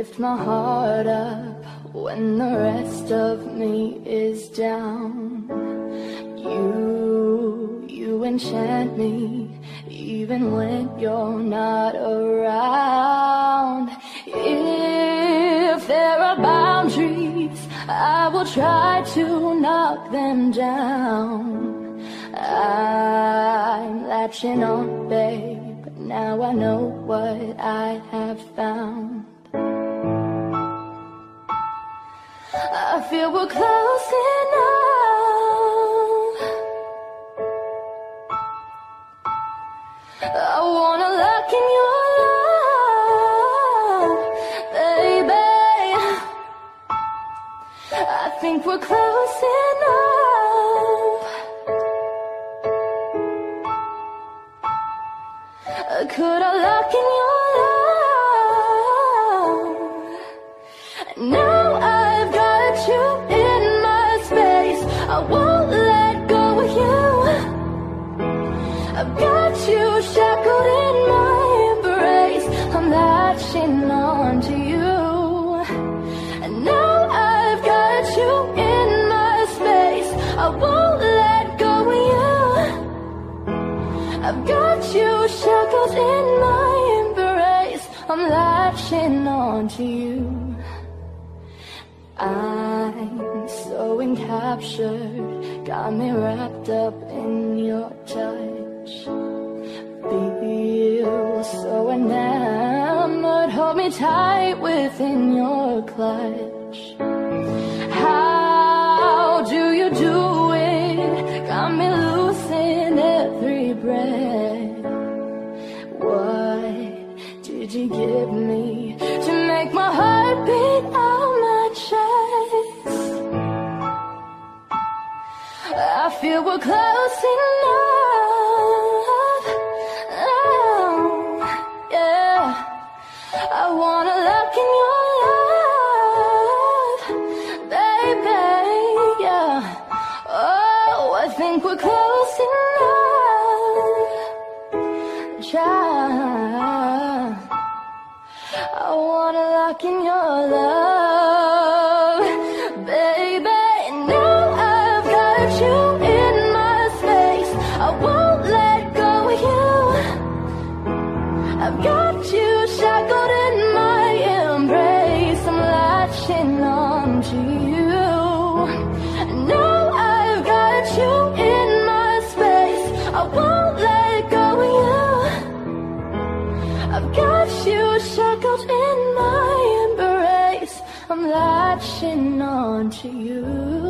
lift my heart up when the rest of me is down. You, you enchant me even when you're not around. If there are boundaries, I will try to knock them down. I'm latching on, babe, but now I know what I have found. I feel we're close enough. I wanna lock in your love, baby. I think we're close enough. Could I lock in your love? In my embrace. I'm latching on to you. I'm so encaptured, got me wrapped up in your touch. Feel so enamored, hold me tight within your clutch. How do you do it? Got me loose in every breath. Did you give me to make my heart beat out my chest? I feel we're close enough. Oh, yeah. I wanna look in your love, baby. Yeah. Oh, I think we're close enough. Try. I wanna lock in your love, I've got you shackled in my embrace. I'm latching on to you.